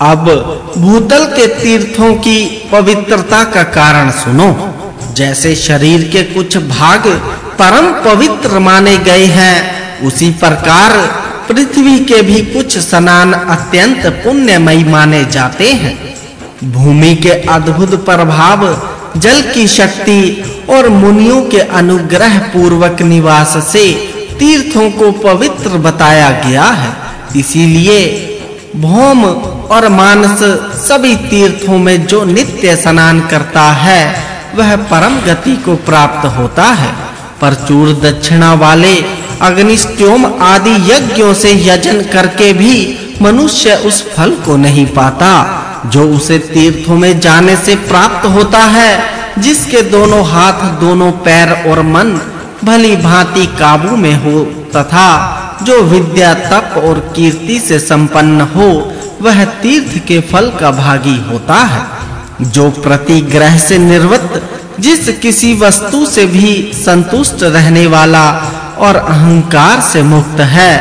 अब भूतल के तीर्थों की पवित्रता का कारण सुनो। जैसे शरीर के कुछ भाग परम पवित्र माने गए हैं, उसी प्रकार पृथ्वी के भी कुछ स्नान अत्यंत पुण्यमयी माने जाते हैं। भूमि के अद्भुत प्रभाव, जल की शक्ति और मुनियों के अनुग्रह पूर्वक निवास से तीर्थों को पवित्र बताया गया है। इसीलिए भौम और मानस सभी तीर्थों में जो नित्य स्नान करता है, वह परम गति को प्राप्त होता है। परचूर दक्षिणा वाले अग्निष्टोम आदि यज्ञों से यजन करके भी मनुष्य उस फल को नहीं पाता। जो उसे तीर्थों में जाने से प्राप्त होता है, जिसके दोनों हाथ, दोनों पैर और मन भली भांति काबू में हो, तथा जो विद्या, तप और कीर्ति से संपन्न हो वह तीर्थ के फल का भागी होता है, जो प्रतिग्रह से निर्वृत्त जिस किसी वस्तु से भी संतुष्ट रहने वाला और अहंकार से मुक्त है,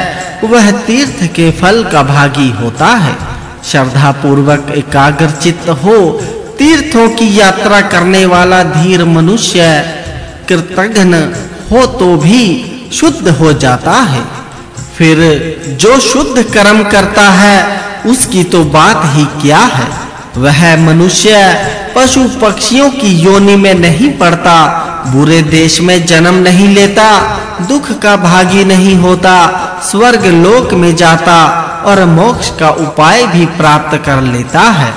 वह तीर्थ के फल का भागी होता है। श्रद्धा पूर्वक एकाग्र चित्त हो, तीर्थों की यात्रा करने वाला धीर मनुष्य कृतघ्न हो तो भी शुद्ध हो जाता है। फिर जो शुद्ध कर्म करता है उसकी तो बात ही क्या है? वह मनुष्य पशु पक्षियों की योनि में नहीं पड़ता, बुरे देश में जन्म नहीं लेता, दुख का भागी नहीं होता, स्वर्ग लोक में जाता और मोक्ष का उपाय भी प्राप्त कर लेता है।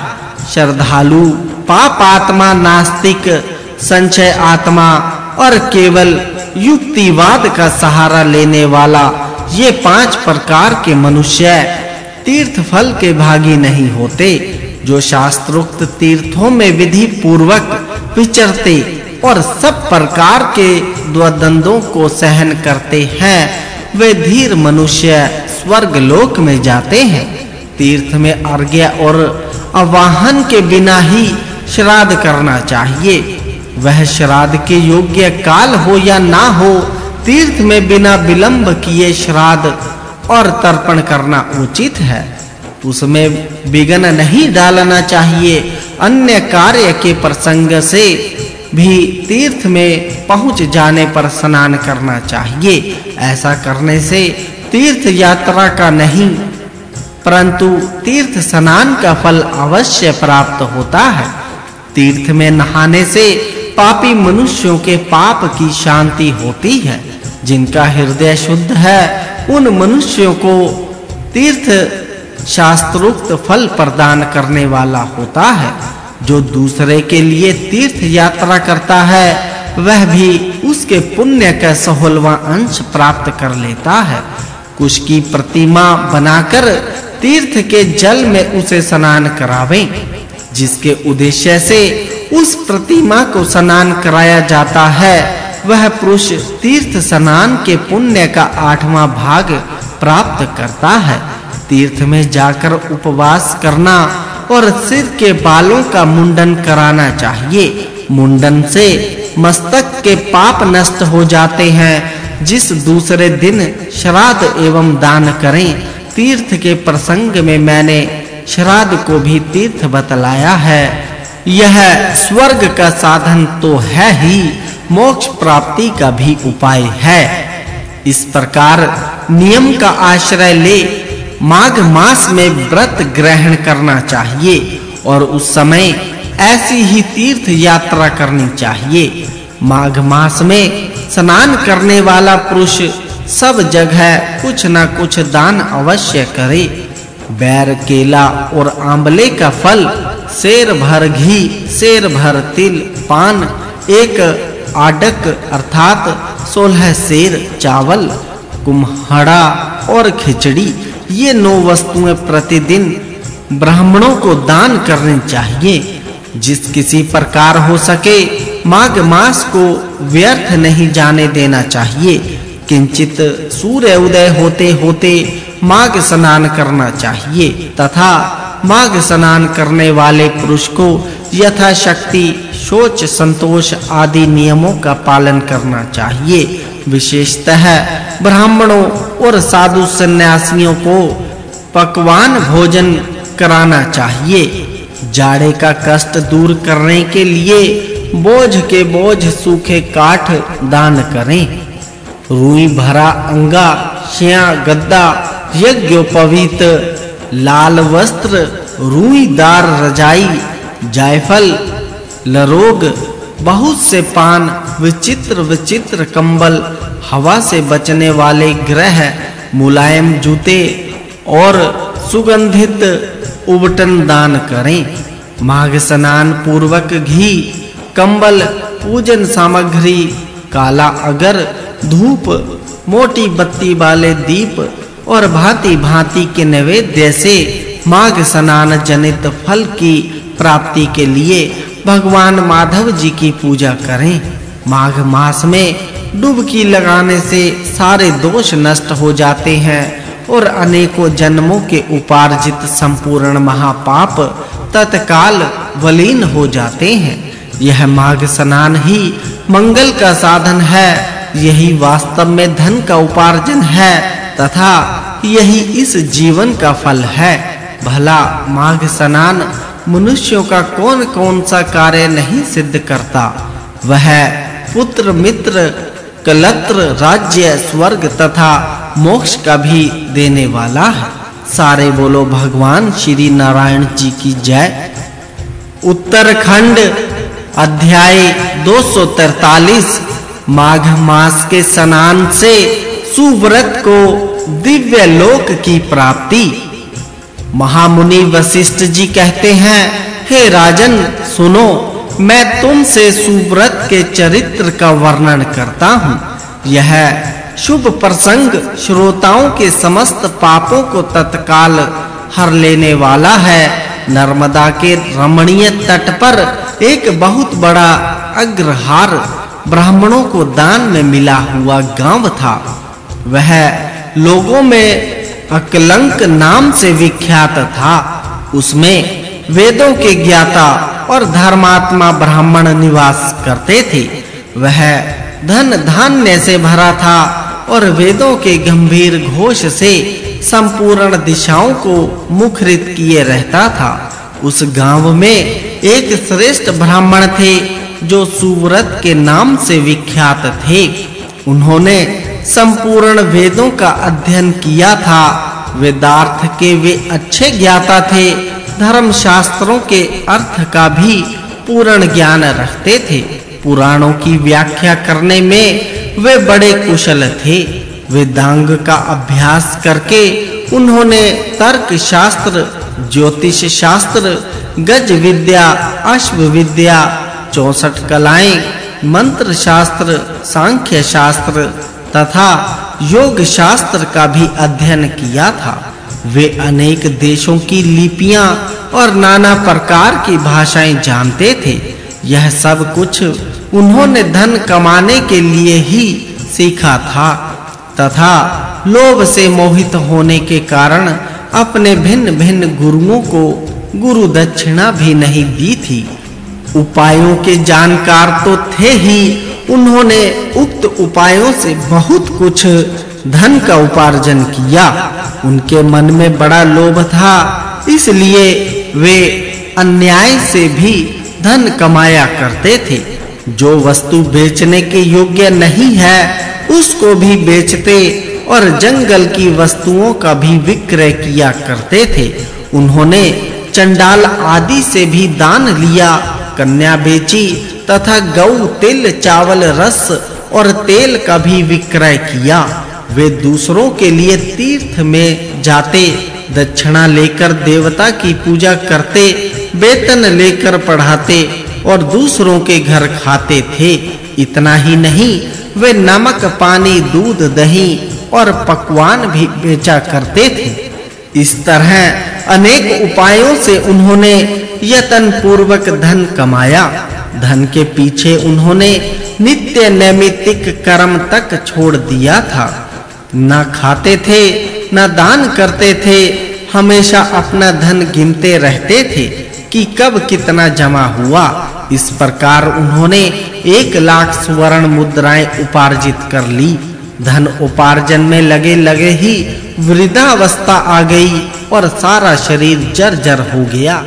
श्रद्धालु, पाप आत्मा नास्तिक संचय आत्मा और केवल युक्तिवाद का सहारा लेने वाला ये पाँच प्रकार के मनुष्य तीर्थ फल के भागी नहीं होते, जो शास्त्रोक्त तीर्थों में विधि पूर्वक विचरते और सब प्रकार के द्वंद्वों को सहन करते हैं, वे धीर मनुष्य स्वर्ग लोक में जाते हैं। तीर्थ में अर्घ्य और अवाहन के बिना ही श्राद्ध करना चाहिए। वह श्राद्ध के योग्य काल हो या ना हो, तीर्थ में बिना विलंब किए श्राद्ध और तर्पण करना उचित है। उसमें विघ्न नहीं डालना चाहिए। अन्य कार्य के प्रसंग से भी तीर्थ में पहुँच जाने पर स्नान करना चाहिए। ऐसा करने से तीर्थ यात्रा का नहीं, परंतु तीर्थ स्नान का फल अवश्य प्राप्त होता है। तीर्थ में नहाने से पापी मनुष्यों के पाप की शांति होती है, जिनका हृदय शुद्ध है उन मनुष्यों को तीर्थ शास्त्रोक्त फल प्रदान करने वाला होता है, जो दूसरे के लिए तीर्थ यात्रा करता है, वह भी उसके पुण्य का सहोलवा अंश प्राप्त कर लेता है। कुछ की प्रतिमा बनाकर तीर्थ के जल में उसे स्नान करावें, जिसके उद्देश्य से उस प्रतिमा को स्नान कराया जाता है। वह पुरुष तीर्थ स्नान के पुण्य का आठवां भाग प्राप्त करता है। तीर्थ में जाकर उपवास करना और सिर के बालों का मुंडन कराना चाहिए। मुंडन से मस्तक के पाप नष्ट हो जाते हैं। जिस दूसरे दिन श्राद्ध एवं दान करें, तीर्थ के प्रसंग में मैंने श्राद्ध को भी तीर्थ बतलाया है। यह स्वर्ग का साधन तो है ही। मोक्ष प्राप्ति का भी उपाय है। इस प्रकार नियम का आश्रय ले माघ मास में व्रत ग्रहण करना चाहिए और उस समय ऐसी ही तीर्थ यात्रा करनी चाहिए। माघ मास में स्नान करने वाला पुरुष सब जगह कुछ न कुछ दान अवश्य करे। बैर केला और आंवले का फल, शेर भर घी, शेर भर तिल, पान, एक आडक अर्थात सोलह शेर चावल, कुम्हड़ा और खिचड़ी, ये नौ वस्तुएँ प्रतिदिन ब्राह्मणों को दान करनी चाहिए। जिस किसी प्रकार हो सके, माघ मास को व्यर्थ नहीं जाने देना चाहिए। किंचित सूर्य उदय होते होते माघ स्नान करना चाहिए, तथा माघ स्नान करने वाले पुरुष को यथाशक्ति, शौच, संतोष आदि नियमों का पालन करना चाहिए। विशेषतः ब्राह्मणों और साधु सन्यासियों को पकवान भोजन कराना चाहिए। जाड़े का कष्ट दूर करने के लिए बोझ के बोझ सूखे काठ दान करें। रुई भरा अंगा श्या गद्दा, यज्ञोपवीत लाल वस्त्र रुईदार रजाई, जायफल, लरोग, बहुत से पान, विचित्र विचित्र कंबल, हवा से बचने वाले ग्रह, मुलायम जूते और सुगंधित उबटन दान करें। माघ स्नान पूर्वक घी, कंबल, पूजन सामग्री, काला अगर, धूप, मोटी बत्ती वाले दीप और भांति-भांति के नैवेद्य से माघ स्नान जनित फल की प्राप्ति के लिए भगवान माधव जी की पूजा करें। माघ मास में डुबकी लगाने से सारे दोष नष्ट हो जाते हैं और अनेकों जन्मों के उपार्जित संपूर्ण महापाप तत्काल वलीन हो जाते हैं। यह माघ स्नान ही मंगल का साधन है, यही वास्तव में धन का उपार्जन है तथा यही इस जीवन का फल है। भला माघ स्नान मनुष्यों का कौन-कौन सा कार्य नहीं सिद्ध करता? वह पुत्र मित्र कलत्र, राज्य, स्वर्ग तथा मोक्ष का भी देने वाला है। सारे बोलो, भगवान श्री नारायण जी की जय। उत्तरखंड अध्याय 243 माघ मास के स्नान से सुव्रत को दिव्य लोक की प्राप्ति। महामुनि वशिष्ठ जी कहते हैं, हे राजन, सुनो, मैं तुमसे सुव्रत के चरित्र का वर्णन करता हूँ। यह शुभ प्रसंग श्रोताओं के समस्त पापों को तत्काल हर लेने वाला है। नर्मदा के रमणीय तट पर एक बहुत बड़ा अग्रहार ब्राह्मणों को दान में मिला हुआ गाँव था। वह लोगों में अकलंक नाम से विख्यात था। उसमें वेदों के ज्ञाता और धर्मात्मा ब्राह्मण निवास करते थे। वह धन धान्य से भरा था और वेदों के गंभीर घोष से संपूर्ण दिशाओं को मुखरित किए रहता था। उस गाँव में एक श्रेष्ठ ब्राह्मण थे जो सुव्रत के नाम से विख्यात थे। उन्होंने संपूर्ण वेदों का अध्ययन किया था। वेदार्थ के वे अच्छे ज्ञाता थे। धर्म शास्त्रों के अर्थ का भी पूर्ण ज्ञान रखते थे। पुराणों की व्याख्या करने में वे बड़े कुशल थे। वेदांग का अभ्यास करके उन्होंने तर्क शास्त्र ज्योतिष शास्त्र गज विद्या अश्व विद्या 64 कलाएँ मंत्र शास्त्र सांख्य शास्त्र तथा योग शास्त्र का भी अध्ययन किया था। वे अनेक देशों की लिपियाँ और नाना प्रकार की भाषाएँ जानते थे। यह सब कुछ उन्होंने धन कमाने के लिए ही सीखा था। तथा लोभ से मोहित होने के कारण अपने भिन्न-भिन्न गुरुओं को गुरु दक्षिणा भी नहीं दी थी। उपायों के जानकार तो थे ही उन्होंने उक्त उपायों से बहुत कुछ धन का उपार्जन किया। उनके मन में बड़ा लोभ था, इसलिए वे अन्याय से भी धन कमाया करते थे। जो वस्तु बेचने के योग्य नहीं है, उसको भी बेचते और जंगल की वस्तुओं का भी विक्रय किया करते थे। उन्होंने चंडाल आदि से भी दान लिया कन्या बेची तथा गौ तिल, चावल, रस और तेल का भी विक्रय किया। वे दूसरों के लिए तीर्थ में जाते, दक्षिणा लेकर देवता की पूजा करते, वेतन लेकर पढ़ाते और दूसरों के घर खाते थे। इतना ही नहीं, वे नमक, पानी, दूध, दही और पकवान भी बेचा करते थे। इस तरह अनेक उपायों से उन्होंने यतन पूर्वक धन कमाया। धन के पीछे उन्होंने नित्य नैमित्तिक कर्म तक छोड़ दिया था। न खाते थे, न दान करते थे, हमेशा अपना धन गिनते रहते थे कि कब कितना जमा हुआ। इस प्रकार उन्होंने एक लाख स्वर्ण मुद्राएँ उपार्जित कर ली। धन उपार्जन में लगे लगे ही वृद्धावस्था आ गई और सारा शरीर जर्जर हो गया।